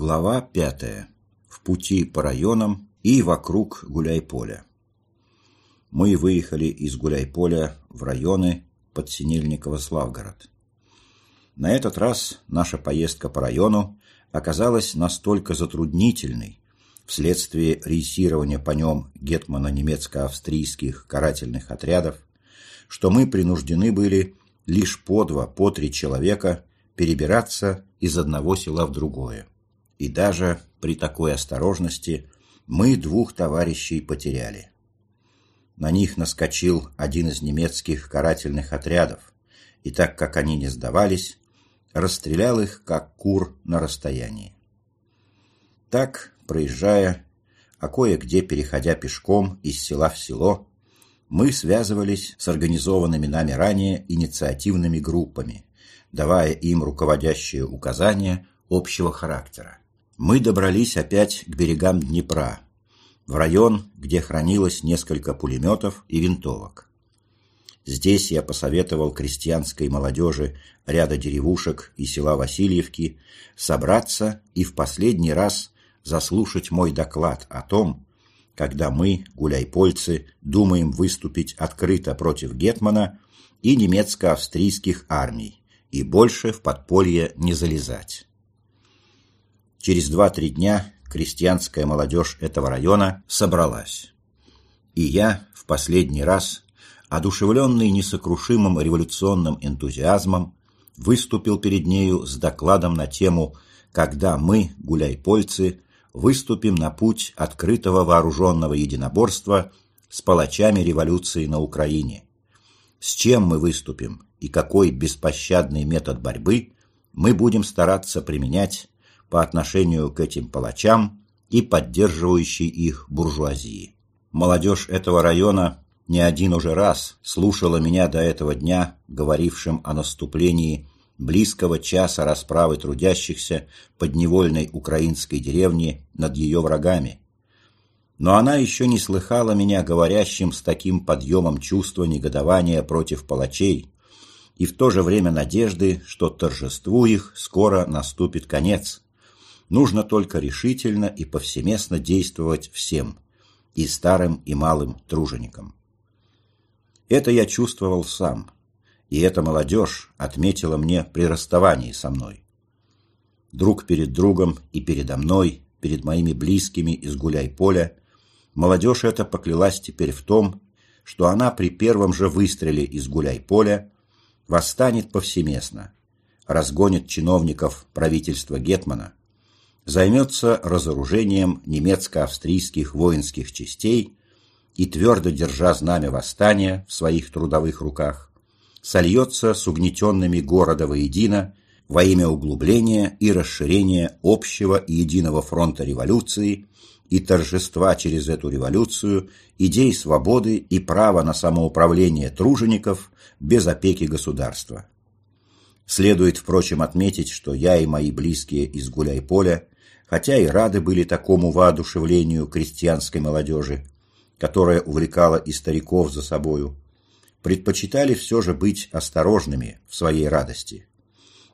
Глава пятая. В пути по районам и вокруг Гуляйполя. Мы выехали из Гуляйполя в районы Подсинельниково-Славгород. На этот раз наша поездка по району оказалась настолько затруднительной вследствие рейсирования по нем гетмана немецко-австрийских карательных отрядов, что мы принуждены были лишь по два, по три человека перебираться из одного села в другое и даже при такой осторожности мы двух товарищей потеряли. На них наскочил один из немецких карательных отрядов, и так как они не сдавались, расстрелял их, как кур на расстоянии. Так, проезжая, а кое-где переходя пешком из села в село, мы связывались с организованными нами ранее инициативными группами, давая им руководящие указания общего характера мы добрались опять к берегам Днепра, в район, где хранилось несколько пулеметов и винтовок. Здесь я посоветовал крестьянской молодежи ряда деревушек и села Васильевки собраться и в последний раз заслушать мой доклад о том, когда мы, гуляйпольцы, думаем выступить открыто против Гетмана и немецко-австрийских армий и больше в подполье не залезать. Через два-три дня крестьянская молодежь этого района собралась. И я в последний раз, одушевленный несокрушимым революционным энтузиазмом, выступил перед нею с докладом на тему «Когда мы, гуляйпольцы, выступим на путь открытого вооруженного единоборства с палачами революции на Украине. С чем мы выступим и какой беспощадный метод борьбы мы будем стараться применять по отношению к этим палачам и поддерживающей их буржуазии. Молодежь этого района не один уже раз слушала меня до этого дня, говорившим о наступлении близкого часа расправы трудящихся подневольной украинской деревни над ее врагами. Но она еще не слыхала меня говорящим с таким подъемом чувства негодования против палачей и в то же время надежды, что торжеству их скоро наступит конец, Нужно только решительно и повсеместно действовать всем, и старым, и малым труженикам. Это я чувствовал сам, и эта молодежь отметила мне при расставании со мной. Друг перед другом и передо мной, перед моими близкими из гуляй-поля, молодежь эта поклялась теперь в том, что она при первом же выстреле из гуляй-поля восстанет повсеместно, разгонит чиновников правительства Гетмана, займется разоружением немецко-австрийских воинских частей и, твердо держа знамя восстания в своих трудовых руках, сольется с угнетенными города воедино во имя углубления и расширения общего и единого фронта революции и торжества через эту революцию идей свободы и права на самоуправление тружеников без опеки государства. Следует, впрочем, отметить, что я и мои близкие из Гуляй-Поля хотя и рады были такому воодушевлению крестьянской молодежи, которая увлекала и стариков за собою, предпочитали все же быть осторожными в своей радости,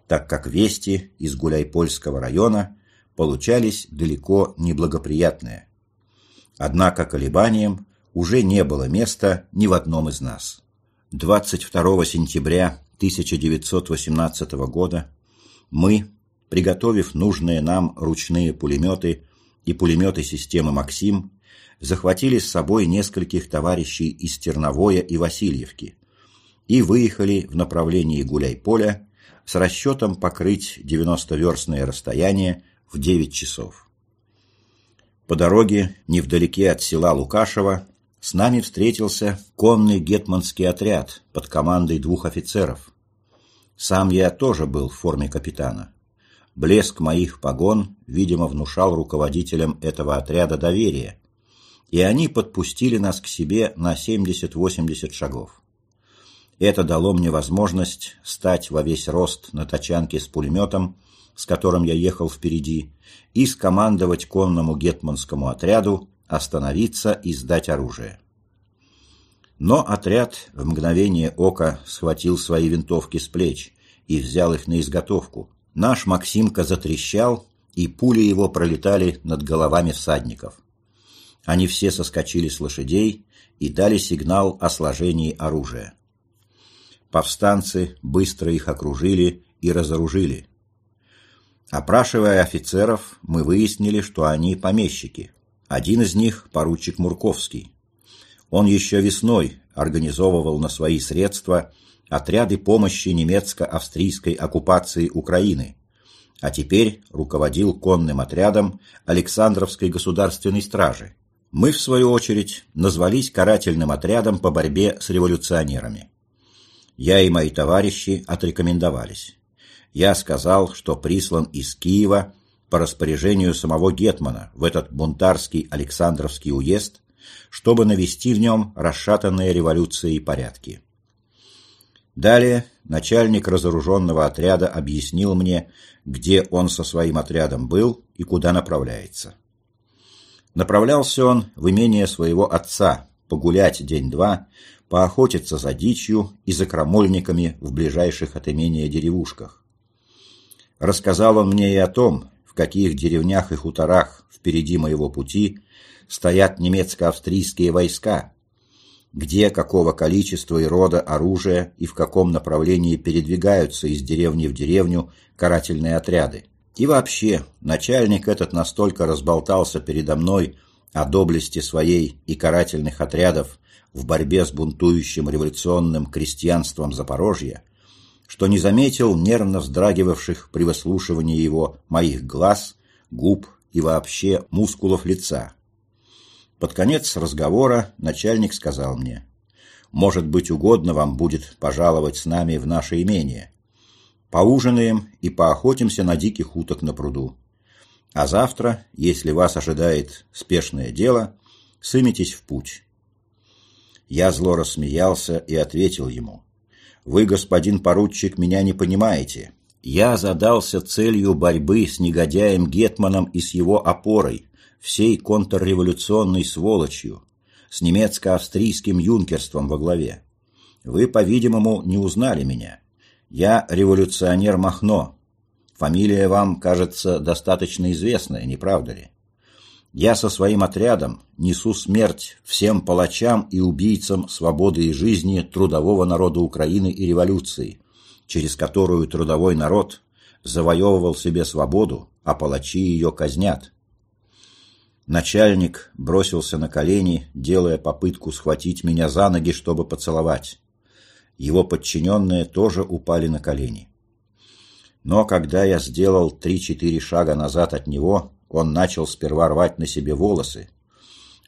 так как вести из Гуляйпольского района получались далеко неблагоприятные. Однако колебаниям уже не было места ни в одном из нас. 22 сентября 1918 года мы, приготовив нужные нам ручные пулеметы и пулеметы системы «Максим», захватили с собой нескольких товарищей из Терновоя и Васильевки и выехали в направлении Гуляй-Поля с расчетом покрыть 90-верстное расстояние в 9 часов. По дороге, невдалеке от села Лукашево, с нами встретился конный гетманский отряд под командой двух офицеров. Сам я тоже был в форме капитана. Блеск моих погон, видимо, внушал руководителям этого отряда доверие, и они подпустили нас к себе на 70-80 шагов. Это дало мне возможность стать во весь рост на тачанке с пулеметом, с которым я ехал впереди, и скомандовать конному гетманскому отряду остановиться и сдать оружие. Но отряд в мгновение ока схватил свои винтовки с плеч и взял их на изготовку, Наш Максимка затрещал и пули его пролетали над головами всадников. Они все соскочили с лошадей и дали сигнал о сложении оружия. Повстанцы быстро их окружили и разоружили. Опрашивая офицеров, мы выяснили, что они помещики. Один из них – поручик Мурковский. Он еще весной организовывал на свои средства отряды помощи немецко-австрийской оккупации Украины, а теперь руководил конным отрядом Александровской государственной стражи. Мы, в свою очередь, назвались карательным отрядом по борьбе с революционерами. Я и мои товарищи отрекомендовались. Я сказал, что прислан из Киева по распоряжению самого Гетмана в этот бунтарский Александровский уезд, чтобы навести в нем расшатанные революцией порядки. Далее начальник разоруженного отряда объяснил мне, где он со своим отрядом был и куда направляется. Направлялся он в имение своего отца погулять день-два поохотиться за дичью и за крамольниками в ближайших от имения деревушках. Рассказал он мне и о том, в каких деревнях и хуторах впереди моего пути стоят немецко-австрийские войска, где какого количества и рода оружия и в каком направлении передвигаются из деревни в деревню карательные отряды. И вообще, начальник этот настолько разболтался передо мной о доблести своей и карательных отрядов в борьбе с бунтующим революционным крестьянством Запорожья, что не заметил нервно вздрагивавших при выслушивании его моих глаз, губ и вообще мускулов лица. Под конец разговора начальник сказал мне, «Может быть, угодно вам будет пожаловать с нами в наше имение. Поужинаем и поохотимся на диких уток на пруду. А завтра, если вас ожидает спешное дело, сымитесь в путь». Я зло рассмеялся и ответил ему. «Вы, господин поручик, меня не понимаете. Я задался целью борьбы с негодяем Гетманом и с его опорой, всей контрреволюционной сволочью, с немецко-австрийским юнкерством во главе. Вы, по-видимому, не узнали меня. Я революционер Махно. Фамилия вам, кажется, достаточно известная, не правда ли? Я со своим отрядом несу смерть всем палачам и убийцам свободы и жизни трудового народа Украины и революции, через которую трудовой народ завоевывал себе свободу, а палачи ее казнят. Начальник бросился на колени, делая попытку схватить меня за ноги, чтобы поцеловать. Его подчиненные тоже упали на колени. Но когда я сделал три-четыре шага назад от него, он начал сперва рвать на себе волосы,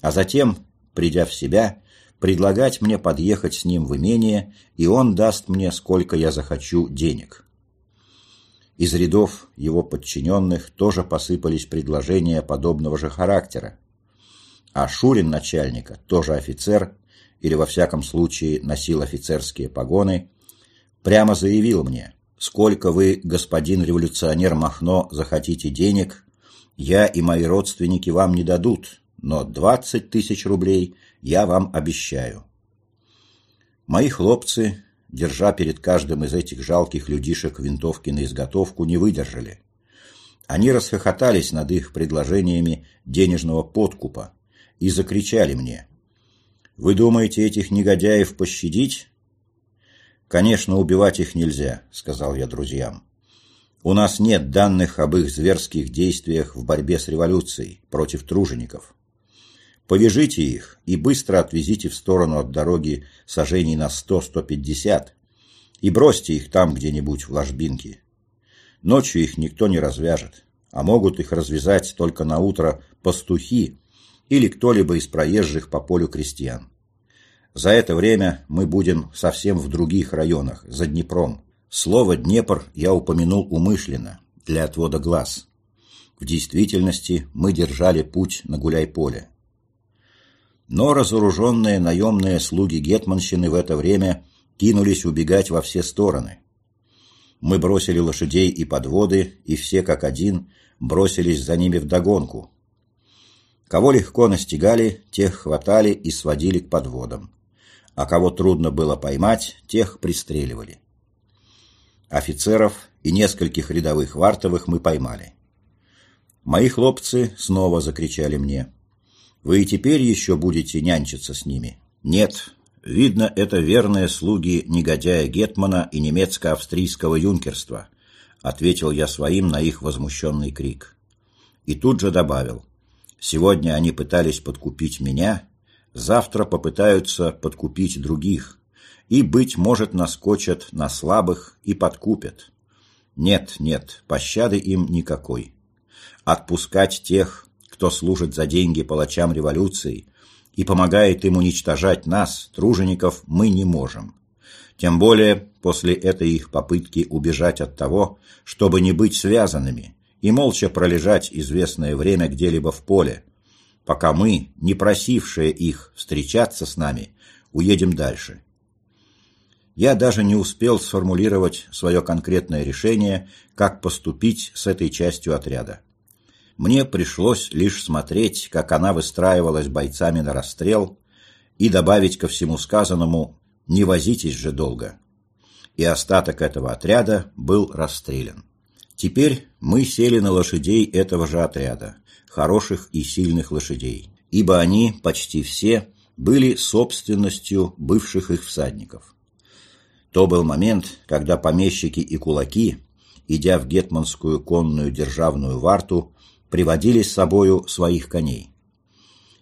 а затем, придя в себя, предлагать мне подъехать с ним в имение, и он даст мне, сколько я захочу, денег. Из рядов его подчиненных тоже посыпались предложения подобного же характера. А Шурин начальника, тоже офицер, или во всяком случае носил офицерские погоны, прямо заявил мне, сколько вы, господин революционер Махно, захотите денег, я и мои родственники вам не дадут, но двадцать тысяч рублей я вам обещаю. Мои хлопцы, держа перед каждым из этих жалких людишек винтовки на изготовку, не выдержали. Они расхохотались над их предложениями денежного подкупа и закричали мне. «Вы думаете этих негодяев пощадить?» «Конечно, убивать их нельзя», — сказал я друзьям. У нас нет данных об их зверских действиях в борьбе с революцией против тружеников. Повяжите их и быстро отвезите в сторону от дороги сажений на 100-150 и бросьте их там где-нибудь в ложбинке. Ночью их никто не развяжет, а могут их развязать только на утро пастухи или кто-либо из проезжих по полю крестьян. За это время мы будем совсем в других районах, за Днепром. Слово «Днепр» я упомянул умышленно, для отвода глаз. В действительности мы держали путь на гуляй-поле. Но разоруженные наемные слуги Гетманщины в это время кинулись убегать во все стороны. Мы бросили лошадей и подводы, и все как один бросились за ними вдогонку. Кого легко настигали, тех хватали и сводили к подводам, а кого трудно было поймать, тех пристреливали. Офицеров и нескольких рядовых вартовых мы поймали. Мои хлопцы снова закричали мне. «Вы и теперь еще будете нянчиться с ними?» «Нет, видно, это верные слуги негодяя Гетмана и немецко-австрийского юнкерства», ответил я своим на их возмущенный крик. И тут же добавил. «Сегодня они пытались подкупить меня, завтра попытаются подкупить других, и, быть может, наскочат на слабых и подкупят. Нет, нет, пощады им никакой. Отпускать тех, кто служит за деньги палачам революции и помогает им уничтожать нас, тружеников, мы не можем. Тем более после этой их попытки убежать от того, чтобы не быть связанными и молча пролежать известное время где-либо в поле, пока мы, не просившие их встречаться с нами, уедем дальше. Я даже не успел сформулировать свое конкретное решение, как поступить с этой частью отряда. Мне пришлось лишь смотреть, как она выстраивалась бойцами на расстрел, и добавить ко всему сказанному «не возитесь же долго». И остаток этого отряда был расстрелян. Теперь мы сели на лошадей этого же отряда, хороших и сильных лошадей, ибо они, почти все, были собственностью бывших их всадников. То был момент, когда помещики и кулаки, идя в гетманскую конную державную варту, приводили с собою своих коней.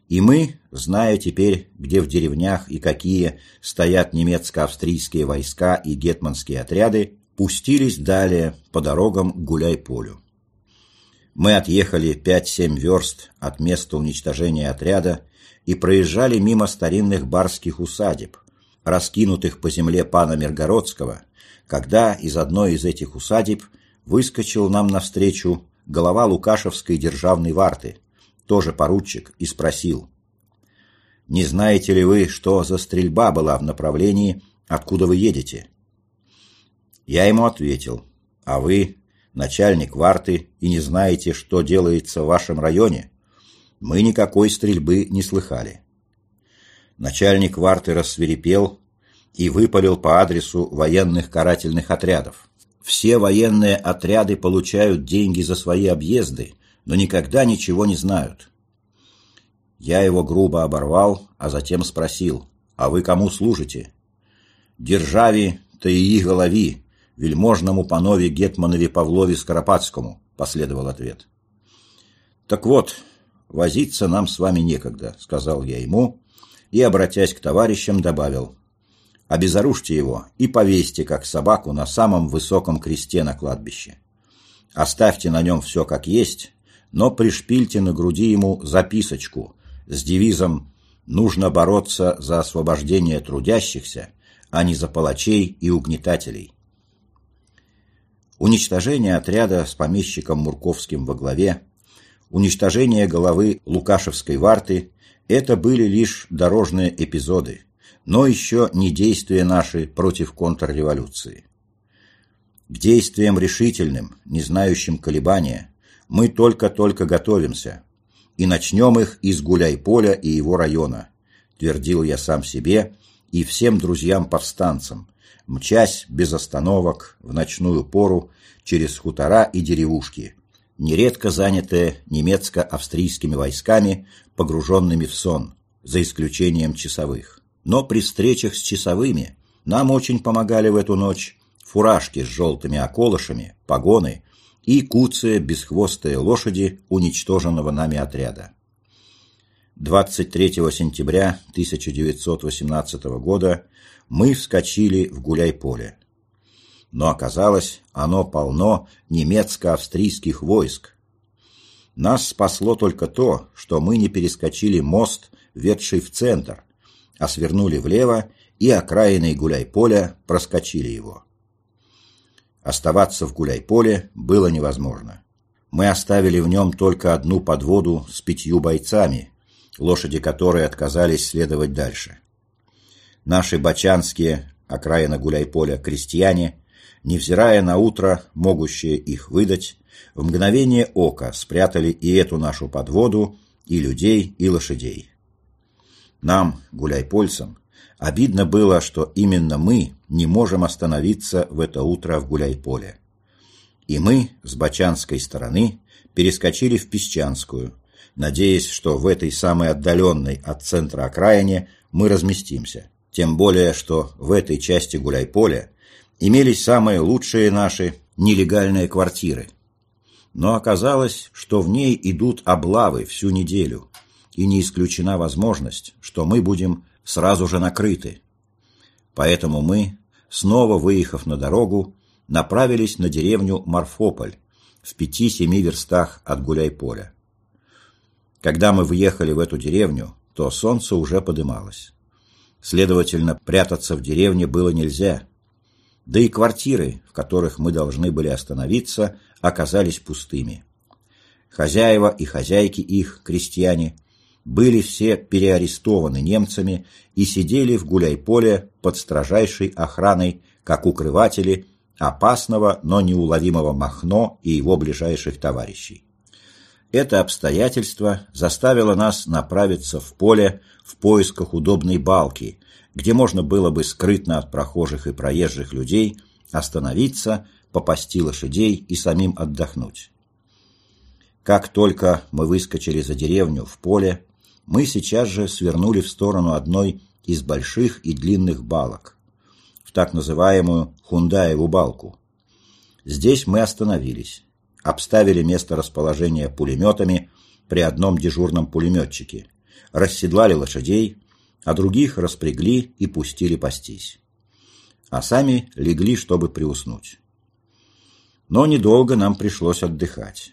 И мы, зная теперь, где в деревнях и какие стоят немецко-австрийские войска и гетманские отряды, пустились далее по дорогам к Гуляй-Полю. Мы отъехали 5-7 верст от места уничтожения отряда и проезжали мимо старинных барских усадеб, раскинутых по земле пана Миргородского, когда из одной из этих усадеб выскочил нам навстречу голова Лукашевской державной варты, тоже поручик, и спросил, «Не знаете ли вы, что за стрельба была в направлении, откуда вы едете?» Я ему ответил, «А вы, начальник варты, и не знаете, что делается в вашем районе?» Мы никакой стрельбы не слыхали. Начальник варты рассверепел и выпалил по адресу военных карательных отрядов. Все военные отряды получают деньги за свои объезды, но никогда ничего не знают. Я его грубо оборвал, а затем спросил, «А вы кому служите?» «Державе, то и их голови, вельможному панове Гетманове Павлове Скоропадскому», последовал ответ. «Так вот, возиться нам с вами некогда», — сказал я ему, и, обратясь к товарищам, добавил, Обезоружьте его и повесьте, как собаку, на самом высоком кресте на кладбище. Оставьте на нем все как есть, но пришпильте на груди ему записочку с девизом «Нужно бороться за освобождение трудящихся, а не за палачей и угнетателей». Уничтожение отряда с помещиком Мурковским во главе, уничтожение головы Лукашевской варты – это были лишь дорожные эпизоды, но еще не действия наши против контрреволюции. К действиям решительным, не знающим колебания, мы только-только готовимся, и начнем их из Гуляй-Поля и его района, твердил я сам себе и всем друзьям-повстанцам, мчась без остановок в ночную пору через хутора и деревушки, нередко занятые немецко-австрийскими войсками, погруженными в сон, за исключением часовых но при встречах с часовыми нам очень помогали в эту ночь фуражки с желтыми околышами, погоны и куцые бесхвостые лошади уничтоженного нами отряда. 23 сентября 1918 года мы вскочили в Гуляй-поле. Но оказалось, оно полно немецко-австрийских войск. Нас спасло только то, что мы не перескочили мост, ведший в центр, а свернули влево и окраиной гуляй-поля проскочили его. Оставаться в гуляй-поле было невозможно. Мы оставили в нем только одну подводу с пятью бойцами, лошади которой отказались следовать дальше. Наши бачанские, окраина гуляй-поля, крестьяне, невзирая на утро, могущие их выдать, в мгновение ока спрятали и эту нашу подводу, и людей, и лошадей. Нам, гуляйпольцам, обидно было, что именно мы не можем остановиться в это утро в гуляйполе. И мы с бачанской стороны перескочили в Песчанскую, надеясь, что в этой самой отдаленной от центра окраине мы разместимся. Тем более, что в этой части гуляй-поля имелись самые лучшие наши нелегальные квартиры. Но оказалось, что в ней идут облавы всю неделю, и не исключена возможность, что мы будем сразу же накрыты. Поэтому мы, снова выехав на дорогу, направились на деревню Марфополь в пяти-семи верстах от Гуляй-Поля. Когда мы въехали в эту деревню, то солнце уже подымалось. Следовательно, прятаться в деревне было нельзя. Да и квартиры, в которых мы должны были остановиться, оказались пустыми. Хозяева и хозяйки их, крестьяне, были все переарестованы немцами и сидели в гуляй-поле под строжайшей охраной, как укрыватели опасного, но неуловимого Махно и его ближайших товарищей. Это обстоятельство заставило нас направиться в поле в поисках удобной балки, где можно было бы скрытно от прохожих и проезжих людей остановиться, попасти лошадей и самим отдохнуть. Как только мы выскочили за деревню в поле, мы сейчас же свернули в сторону одной из больших и длинных балок, в так называемую Хундаеву балку. Здесь мы остановились, обставили место расположения пулеметами при одном дежурном пулеметчике, расседлали лошадей, а других распрягли и пустили пастись. А сами легли, чтобы приуснуть. Но недолго нам пришлось отдыхать.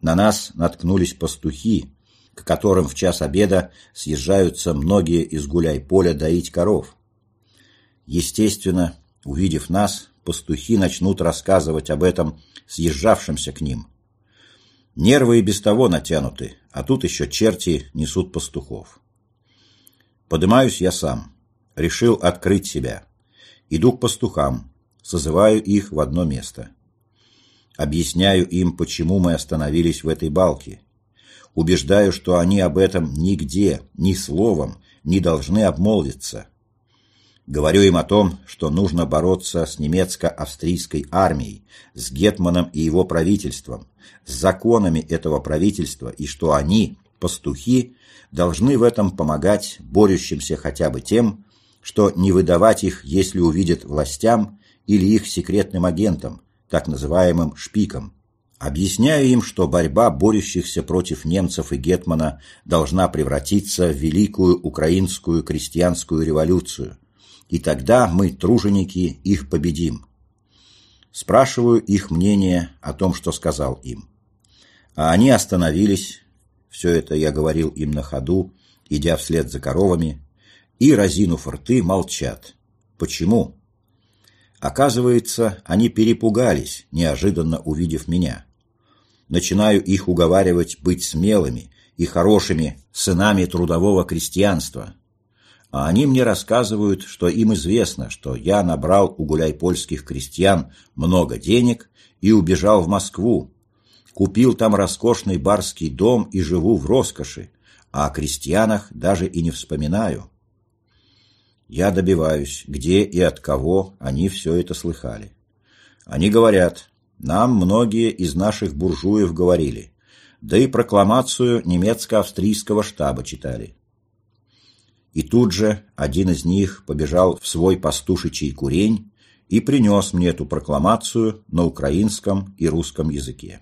На нас наткнулись пастухи, к которым в час обеда съезжаются многие из гуляй-поля доить коров. Естественно, увидев нас, пастухи начнут рассказывать об этом съезжавшимся к ним. Нервы и без того натянуты, а тут еще черти несут пастухов. Подымаюсь я сам. Решил открыть себя. Иду к пастухам, созываю их в одно место. Объясняю им, почему мы остановились в этой балке, убеждаю, что они об этом нигде, ни словом, не должны обмолвиться. Говорю им о том, что нужно бороться с немецко-австрийской армией, с Гетманом и его правительством, с законами этого правительства, и что они, пастухи, должны в этом помогать борющимся хотя бы тем, что не выдавать их, если увидят властям или их секретным агентам, так называемым шпикам. Объясняю им, что борьба борющихся против немцев и Гетмана должна превратиться в великую украинскую крестьянскую революцию, и тогда мы, труженики, их победим. Спрашиваю их мнение о том, что сказал им. А они остановились, все это я говорил им на ходу, идя вслед за коровами, и, разинув рты, молчат. Почему? Оказывается, они перепугались, неожиданно увидев меня начинаю их уговаривать быть смелыми и хорошими сынами трудового крестьянства. А они мне рассказывают, что им известно, что я набрал у гуляй-польских крестьян много денег и убежал в Москву, купил там роскошный барский дом и живу в роскоши, а о крестьянах даже и не вспоминаю. Я добиваюсь, где и от кого они все это слыхали. Они говорят, нам многие из наших буржуев говорили, да и прокламацию немецко-австрийского штаба читали. И тут же один из них побежал в свой пастушичий курень и принес мне эту прокламацию на украинском и русском языке.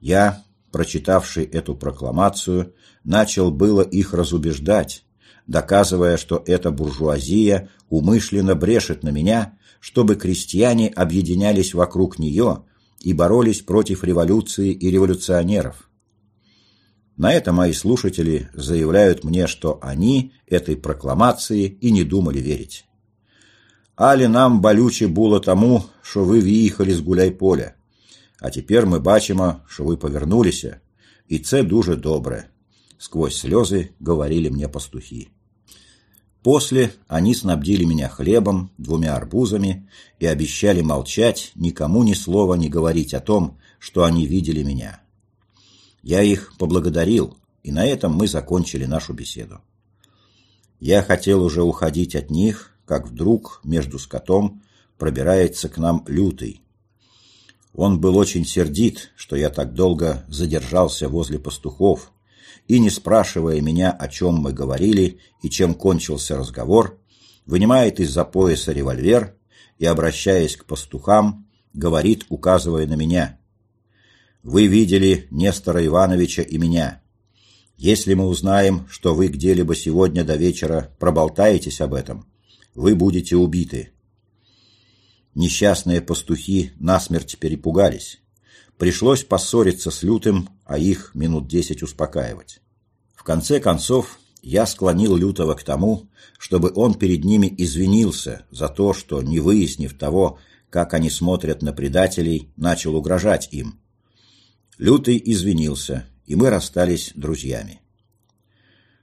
Я, прочитавший эту прокламацию, начал было их разубеждать, доказывая, что эта буржуазия умышленно брешет на меня чтобы крестьяне объединялись вокруг нее и боролись против революции и революционеров. На это мои слушатели заявляют мне, что они этой прокламации и не думали верить. Али нам болюче было тому, что вы виїхали з Гуляй-поля, а теперь мы бачимо, что вы повернулись, и це дуже добре, сквозь слезы говорили мне пастухи. После они снабдили меня хлебом, двумя арбузами и обещали молчать, никому ни слова не говорить о том, что они видели меня. Я их поблагодарил, и на этом мы закончили нашу беседу. Я хотел уже уходить от них, как вдруг между скотом пробирается к нам лютый. Он был очень сердит, что я так долго задержался возле пастухов, и, не спрашивая меня, о чем мы говорили и чем кончился разговор, вынимает из-за пояса револьвер и, обращаясь к пастухам, говорит, указывая на меня. «Вы видели Нестора Ивановича и меня. Если мы узнаем, что вы где-либо сегодня до вечера проболтаетесь об этом, вы будете убиты». Несчастные пастухи насмерть перепугались. Пришлось поссориться с Лютым, а их минут десять успокаивать. В конце концов, я склонил Лютого к тому, чтобы он перед ними извинился за то, что, не выяснив того, как они смотрят на предателей, начал угрожать им. Лютый извинился, и мы расстались друзьями.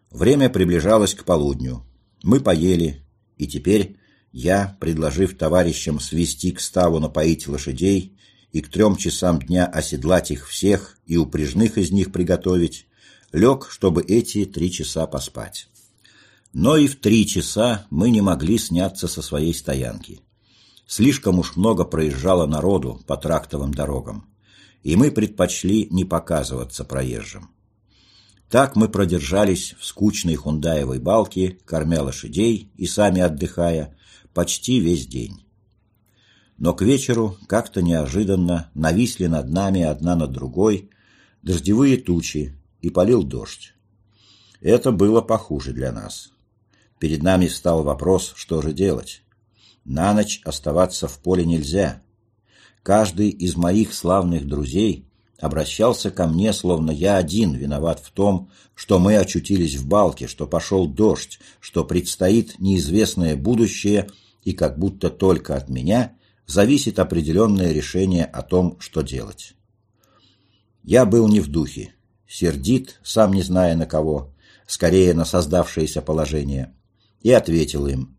Время приближалось к полудню. Мы поели, и теперь я, предложив товарищам свести к ставу напоить лошадей и к трем часам дня оседлать их всех и упряжных из них приготовить, лег, чтобы эти три часа поспать. Но и в три часа мы не могли сняться со своей стоянки. Слишком уж много проезжало народу по трактовым дорогам, и мы предпочли не показываться проезжим. Так мы продержались в скучной хундаевой балке, кормя лошадей и сами отдыхая, почти весь день. Но к вечеру как-то неожиданно нависли над нами одна над другой дождевые тучи, и полил дождь. Это было похуже для нас. Перед нами встал вопрос, что же делать. На ночь оставаться в поле нельзя. Каждый из моих славных друзей обращался ко мне, словно я один виноват в том, что мы очутились в балке, что пошел дождь, что предстоит неизвестное будущее, и как будто только от меня зависит определенное решение о том, что делать. Я был не в духе, сердит, сам не зная на кого, скорее на создавшееся положение, и ответил им,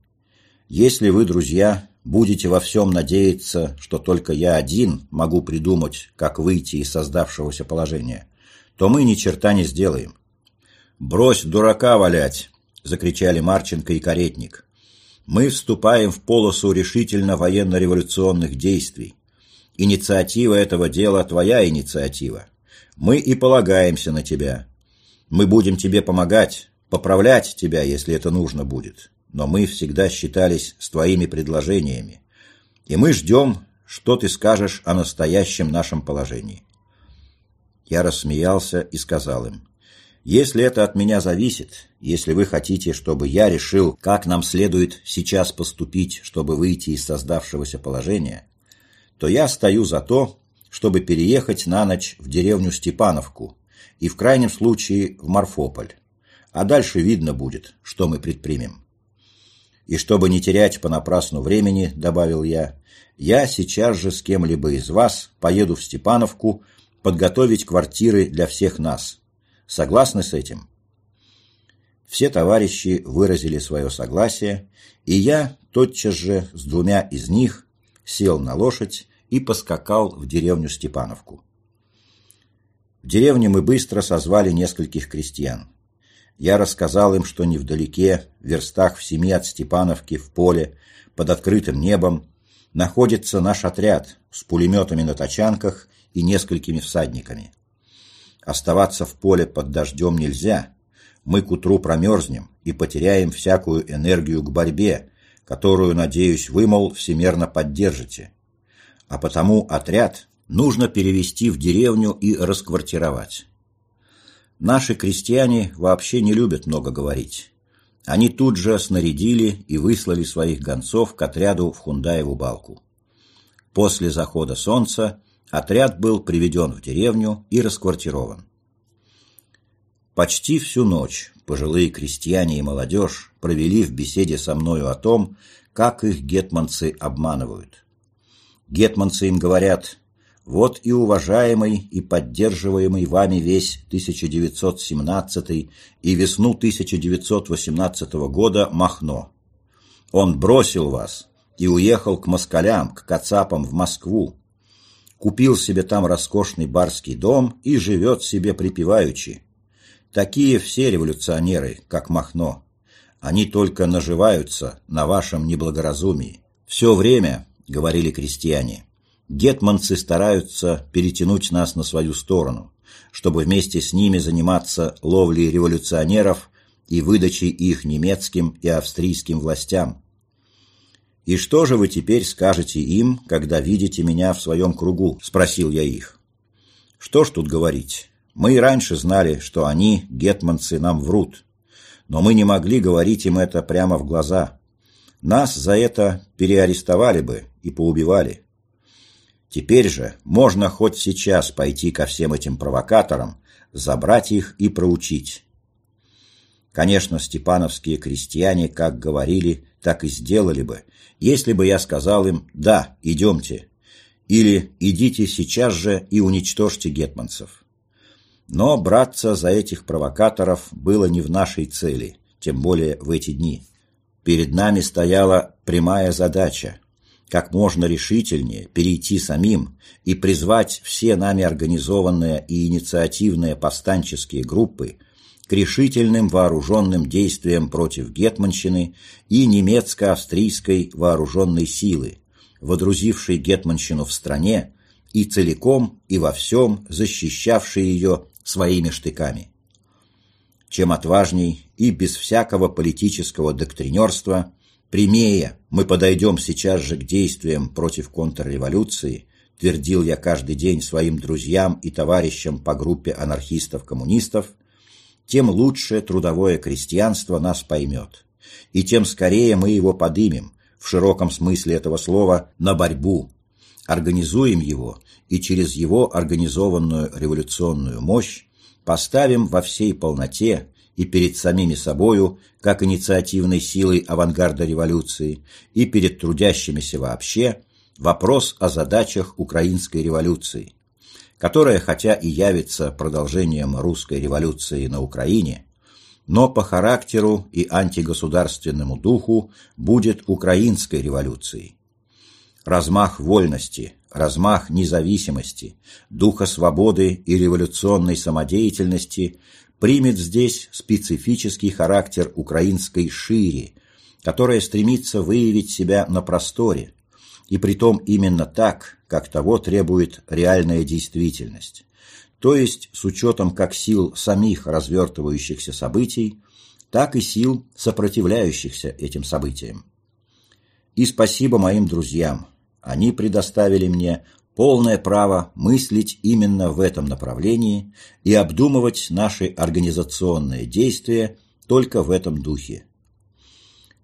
«Если вы, друзья, будете во всем надеяться, что только я один могу придумать, как выйти из создавшегося положения, то мы ни черта не сделаем». «Брось дурака валять!» — закричали Марченко и Каретник. «Мы вступаем в полосу решительно военно-революционных действий. Инициатива этого дела — твоя инициатива. Мы и полагаемся на тебя. Мы будем тебе помогать, поправлять тебя, если это нужно будет. Но мы всегда считались с твоими предложениями. И мы ждем, что ты скажешь о настоящем нашем положении. Я рассмеялся и сказал им, если это от меня зависит, если вы хотите, чтобы я решил, как нам следует сейчас поступить, чтобы выйти из создавшегося положения, то я стою за то, чтобы переехать на ночь в деревню Степановку и в крайнем случае в Марфополь. А дальше видно будет, что мы предпримем. И чтобы не терять понапрасну времени, добавил я, я сейчас же с кем-либо из вас поеду в Степановку подготовить квартиры для всех нас. Согласны с этим? Все товарищи выразили свое согласие, и я тотчас же с двумя из них сел на лошадь и поскакал в деревню Степановку. В деревне мы быстро созвали нескольких крестьян. Я рассказал им, что невдалеке, в верстах в семи от Степановки, в поле, под открытым небом, находится наш отряд с пулеметами на тачанках и несколькими всадниками. Оставаться в поле под дождем нельзя. Мы к утру промерзнем и потеряем всякую энергию к борьбе, которую, надеюсь, вы, мол, всемерно поддержите а потому отряд нужно перевести в деревню и расквартировать. Наши крестьяне вообще не любят много говорить. Они тут же снарядили и выслали своих гонцов к отряду в Хундаеву балку. После захода солнца отряд был приведен в деревню и расквартирован. Почти всю ночь пожилые крестьяне и молодежь провели в беседе со мною о том, как их гетманцы обманывают. Гетманцы им говорят, вот и уважаемый и поддерживаемый вами весь 1917 и весну 1918 года Махно. Он бросил вас и уехал к москалям, к кацапам в Москву. Купил себе там роскошный барский дом и живет себе припеваючи. Такие все революционеры, как Махно. Они только наживаются на вашем неблагоразумии. Все время — говорили крестьяне. Гетманцы стараются перетянуть нас на свою сторону, чтобы вместе с ними заниматься ловлей революционеров и выдачей их немецким и австрийским властям. «И что же вы теперь скажете им, когда видите меня в своем кругу?» – спросил я их. «Что ж тут говорить? Мы и раньше знали, что они, гетманцы, нам врут. Но мы не могли говорить им это прямо в глаза. Нас за это переарестовали бы и поубивали. Теперь же можно хоть сейчас пойти ко всем этим провокаторам, забрать их и проучить. Конечно, степановские крестьяне, как говорили, так и сделали бы, если бы я сказал им «да, идемте», или «идите сейчас же и уничтожьте гетманцев». Но браться за этих провокаторов было не в нашей цели, тем более в эти дни. Перед нами стояла прямая задача как можно решительнее перейти самим и призвать все нами организованные и инициативные повстанческие группы к решительным вооруженным действиям против Гетманщины и немецко-австрийской вооруженной силы, водрузившей Гетманщину в стране и целиком и во всем защищавшей ее своими штыками. Чем отважней и без всякого политического доктринерства Прямее мы подойдем сейчас же к действиям против контрреволюции, твердил я каждый день своим друзьям и товарищам по группе анархистов-коммунистов, тем лучше трудовое крестьянство нас поймет, и тем скорее мы его подымем, в широком смысле этого слова, на борьбу, организуем его и через его организованную революционную мощь поставим во всей полноте и перед самими собою, как инициативной силой авангарда революции, и перед трудящимися вообще, вопрос о задачах украинской революции, которая хотя и явится продолжением русской революции на Украине, но по характеру и антигосударственному духу будет украинской революцией. Размах вольности, размах независимости, духа свободы и революционной самодеятельности примет здесь специфический характер украинской шире, которая стремится выявить себя на просторе, и притом именно так, как того требует реальная действительность, то есть с учетом как сил самих развертывающихся событий, так и сил, сопротивляющихся этим событиям. И спасибо моим друзьям, они предоставили мне полное право мыслить именно в этом направлении и обдумывать наши организационные действия только в этом духе.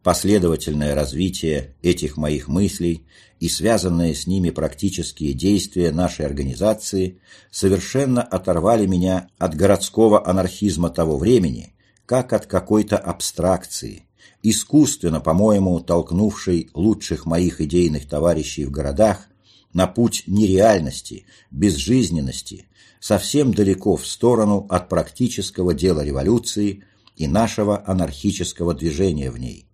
Последовательное развитие этих моих мыслей и связанные с ними практические действия нашей организации совершенно оторвали меня от городского анархизма того времени, как от какой-то абстракции, искусственно, по-моему, толкнувшей лучших моих идейных товарищей в городах на путь нереальности, безжизненности, совсем далеко в сторону от практического дела революции и нашего анархического движения в ней.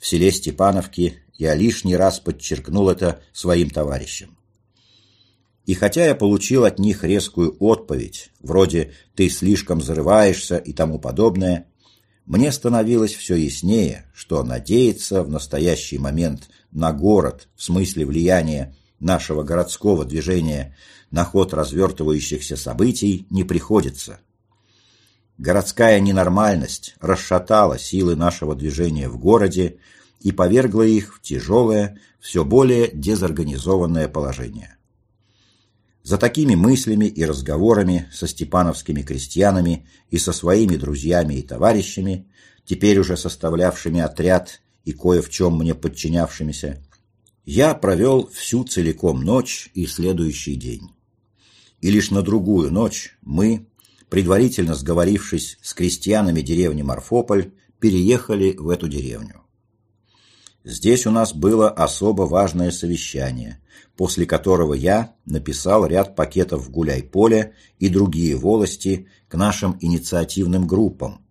В селе Степановке я лишний раз подчеркнул это своим товарищам. И хотя я получил от них резкую отповедь, вроде «ты слишком зарываешься» и тому подобное, мне становилось все яснее, что надеяться в настоящий момент на город в смысле влияния нашего городского движения на ход развертывающихся событий не приходится. Городская ненормальность расшатала силы нашего движения в городе и повергла их в тяжелое, все более дезорганизованное положение. За такими мыслями и разговорами со степановскими крестьянами и со своими друзьями и товарищами, теперь уже составлявшими отряд и кое в чем мне подчинявшимися, я провел всю целиком ночь и следующий день. И лишь на другую ночь мы, предварительно сговорившись с крестьянами деревни Марфополь, переехали в эту деревню. Здесь у нас было особо важное совещание, после которого я написал ряд пакетов в Гуляй-Поле и другие волости к нашим инициативным группам,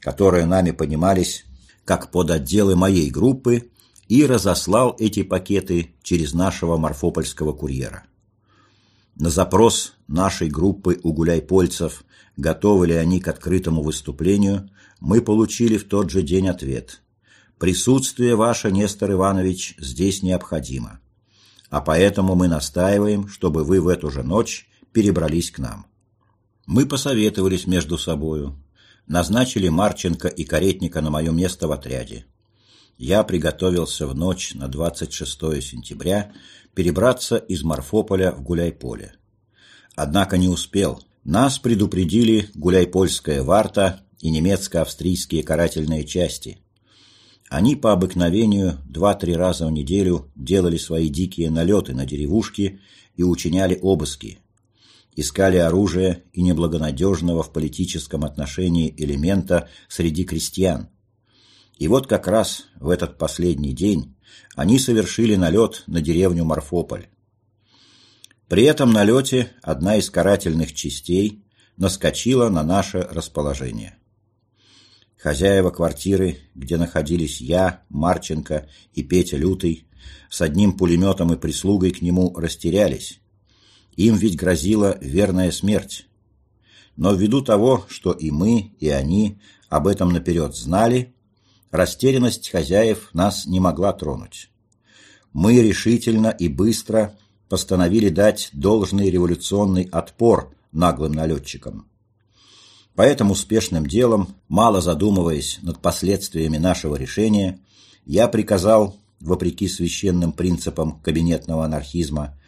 которые нами понимались как подотделы моей группы и разослал эти пакеты через нашего морфопольского курьера. На запрос нашей группы у гуляйпольцев, готовы ли они к открытому выступлению, мы получили в тот же день ответ. Присутствие ваше, Нестор Иванович, здесь необходимо. а поэтому мы настаиваем, чтобы вы в эту же ночь перебрались к нам. Мы посоветовались между собою, назначили Марченко и Каретника на мое место в отряде. Я приготовился в ночь на 26 сентября перебраться из Марфополя в Гуляйполе. Однако не успел. Нас предупредили Гуляйпольская варта и немецко-австрийские карательные части. Они по обыкновению два-три раза в неделю делали свои дикие налеты на деревушки и учиняли обыски. Искали оружие и неблагонадежного в политическом отношении элемента среди крестьян. И вот как раз в этот последний день они совершили налет на деревню Марфополь. При этом налете одна из карательных частей наскочила на наше расположение. Хозяева квартиры, где находились я, Марченко и Петя Лютый, с одним пулеметом и прислугой к нему растерялись. Им ведь грозила верная смерть. Но ввиду того, что и мы, и они об этом наперед знали, растерянность хозяев нас не могла тронуть. Мы решительно и быстро постановили дать должный революционный отпор наглым налетчикам. По этим успешным делам, мало задумываясь над последствиями нашего решения, я приказал, вопреки священным принципам кабинетного анархизма,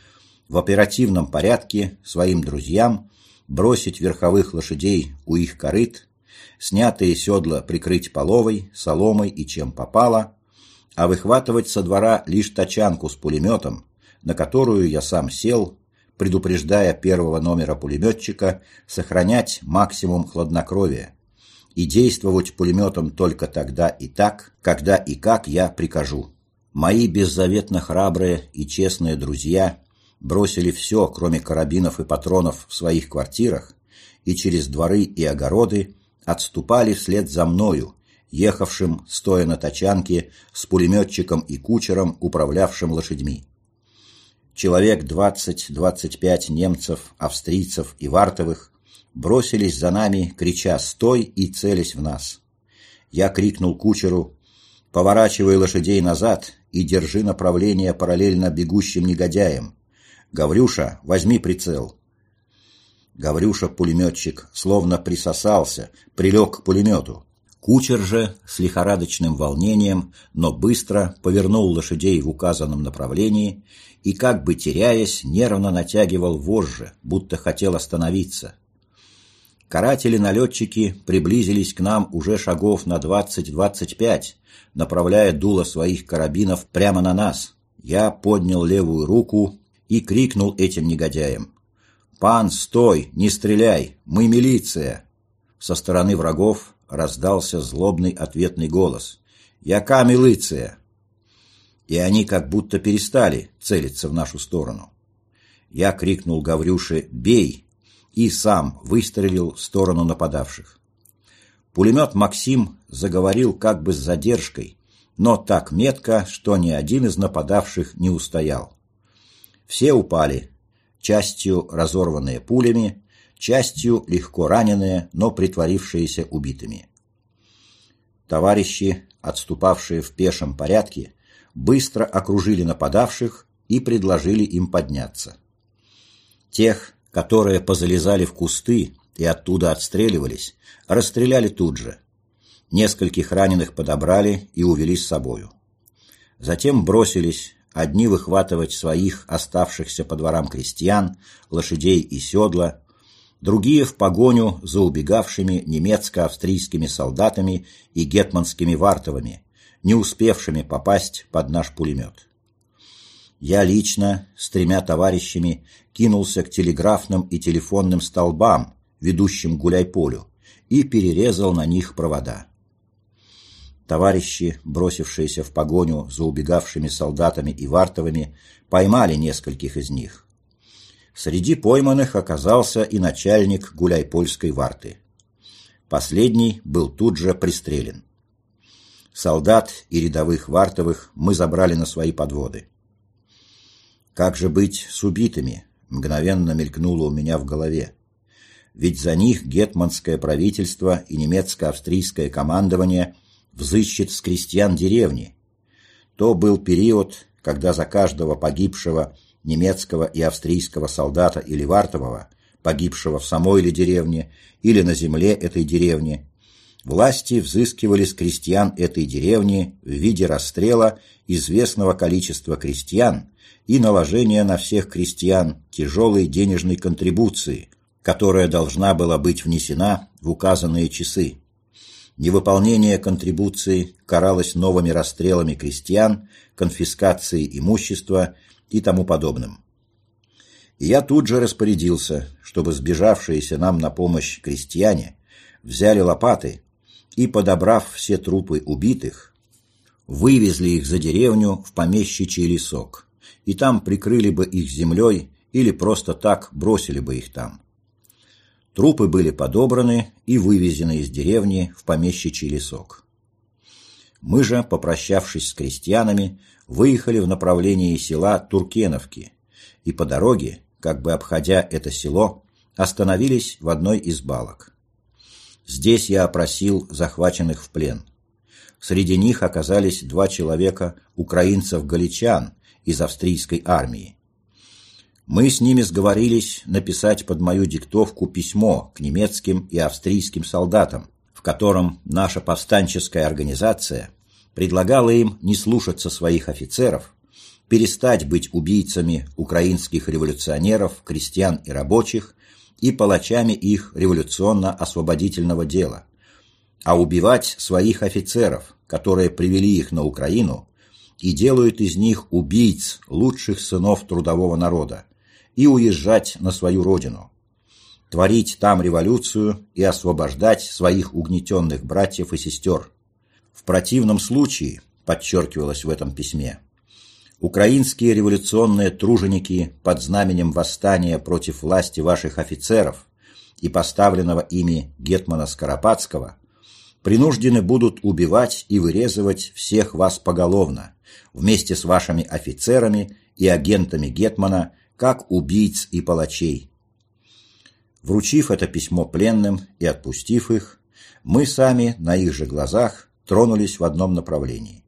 в оперативном порядке своим друзьям бросить верховых лошадей у их корыт, снятые седла прикрыть половой, соломой и чем попало, а выхватывать со двора лишь тачанку с пулеметом, на которую я сам сел предупреждая первого номера пулеметчика сохранять максимум хладнокровия и действовать пулеметом только тогда и так, когда и как я прикажу. Мои беззаветно храбрые и честные друзья бросили все, кроме карабинов и патронов, в своих квартирах и через дворы и огороды отступали вслед за мною, ехавшим, стоя на тачанке, с пулеметчиком и кучером, управлявшим лошадьми человек 20-25 немцев, австрийцев и вартовых бросились за нами, крича «Стой!» и целясь в нас. Я крикнул кучеру «Поворачивай лошадей назад и держи направление параллельно бегущим негодяям. Гаврюша, возьми прицел». Гаврюша-пулеметчик словно присосался, прилег к пулемету. Кучер же с лихорадочным волнением, но быстро повернул лошадей в указанном направлении и, как бы теряясь, нервно натягивал вожжи, будто хотел остановиться. Каратели-налетчики приблизились к нам уже шагов на 20-25, направляя дуло своих карабинов прямо на нас. Я поднял левую руку и крикнул этим негодяям. «Пан, стой! Не стреляй! Мы милиция!» Со стороны врагов раздался злобный ответный голос. «Яка милиция?» И они как будто перестали целиться в нашу сторону. Я крикнул Гаврюше «Бей!» и сам выстрелил в сторону нападавших. Пулемет «Максим» заговорил как бы с задержкой, но так метко, что ни один из нападавших не устоял. Все упали, частью разорванные пулями, частью легко раненые, но притворившиеся убитыми. Товарищи, отступавшие в пешем порядке, быстро окружили нападавших и предложили им подняться. Тех, которые позалезали в кусты и оттуда отстреливались, расстреляли тут же. Нескольких раненых подобрали и увели с собою. Затем бросились одни выхватывать своих оставшихся по дворам крестьян, лошадей и седла, другие в погоню за убегавшими немецко-австрийскими солдатами и гетманскими вартовыми, не успевшими попасть под наш пулемет. Я лично с тремя товарищами кинулся к телеграфным и телефонным столбам, ведущим гуляйполю, и перерезал на них провода. Товарищи, бросившиеся в погоню за убегавшими солдатами и вартовыми, поймали нескольких из них, Среди пойманных оказался и начальник гуляйпольской варты. Последний был тут же пристрелен. Солдат и рядовых вартовых мы забрали на свои подводы. Как же быть с убитыми, мгновенно мелькнуло у меня в голове. Ведь за них гетманское правительство и немецко-австрийское командование взыщет с крестьян деревни. То был период, когда за каждого погибшего немецкого и австрийского солдата или вартового, погибшего в самой или деревне, или на земле этой деревни, власти взыскивали с крестьян этой деревни в виде расстрела известного количества крестьян и наложения на всех крестьян тяжелой денежной контрибуции, которая должна была быть внесена в указанные часы. Невыполнение контрибуции каралось новыми расстрелами крестьян, конфискацией имущества и тому подобным. И я тут же распорядился, чтобы сбежавшиеся нам на помощь крестьяне взяли лопаты и, подобрав все трупы убитых, вывезли их за деревню в помещичий лесок, и там прикрыли бы их землей или просто так бросили бы их там. Трупы были подобраны и вывезены из деревни в помещичий лесок. Мы же, попрощавшись с крестьянами, выехали в направлении села Туркеновки и по дороге, как бы обходя это село, остановились в одной из балок. Здесь я опросил захваченных в плен. Среди них оказались два человека украинцев-галичан из австрийской армии. Мы с ними сговорились написать под мою диктовку письмо к немецким и австрийским солдатам, в котором наша повстанческая организация предлагала им не слушаться своих офицеров, перестать быть убийцами украинских революционеров, крестьян и рабочих и палачами их революционно-освободительного дела, а убивать своих офицеров, которые привели их на Украину и делают из них убийц лучших сынов трудового народа, и уезжать на свою родину, творить там революцию и освобождать своих угнетенных братьев и сестер. В противном случае, подчеркивалось в этом письме, украинские революционные труженики под знаменем восстания против власти ваших офицеров и поставленного ими Гетмана Скоропадского принуждены будут убивать и вырезывать всех вас поголовно, вместе с вашими офицерами и агентами Гетмана как убийц и палачей. Вручив это письмо пленным и отпустив их, мы сами на их же глазах тронулись в одном направлении.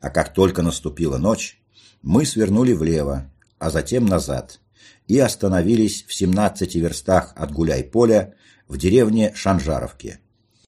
А как только наступила ночь, мы свернули влево, а затем назад, и остановились в 17 верстах от Гуляй-Поля в деревне Шанжаровке.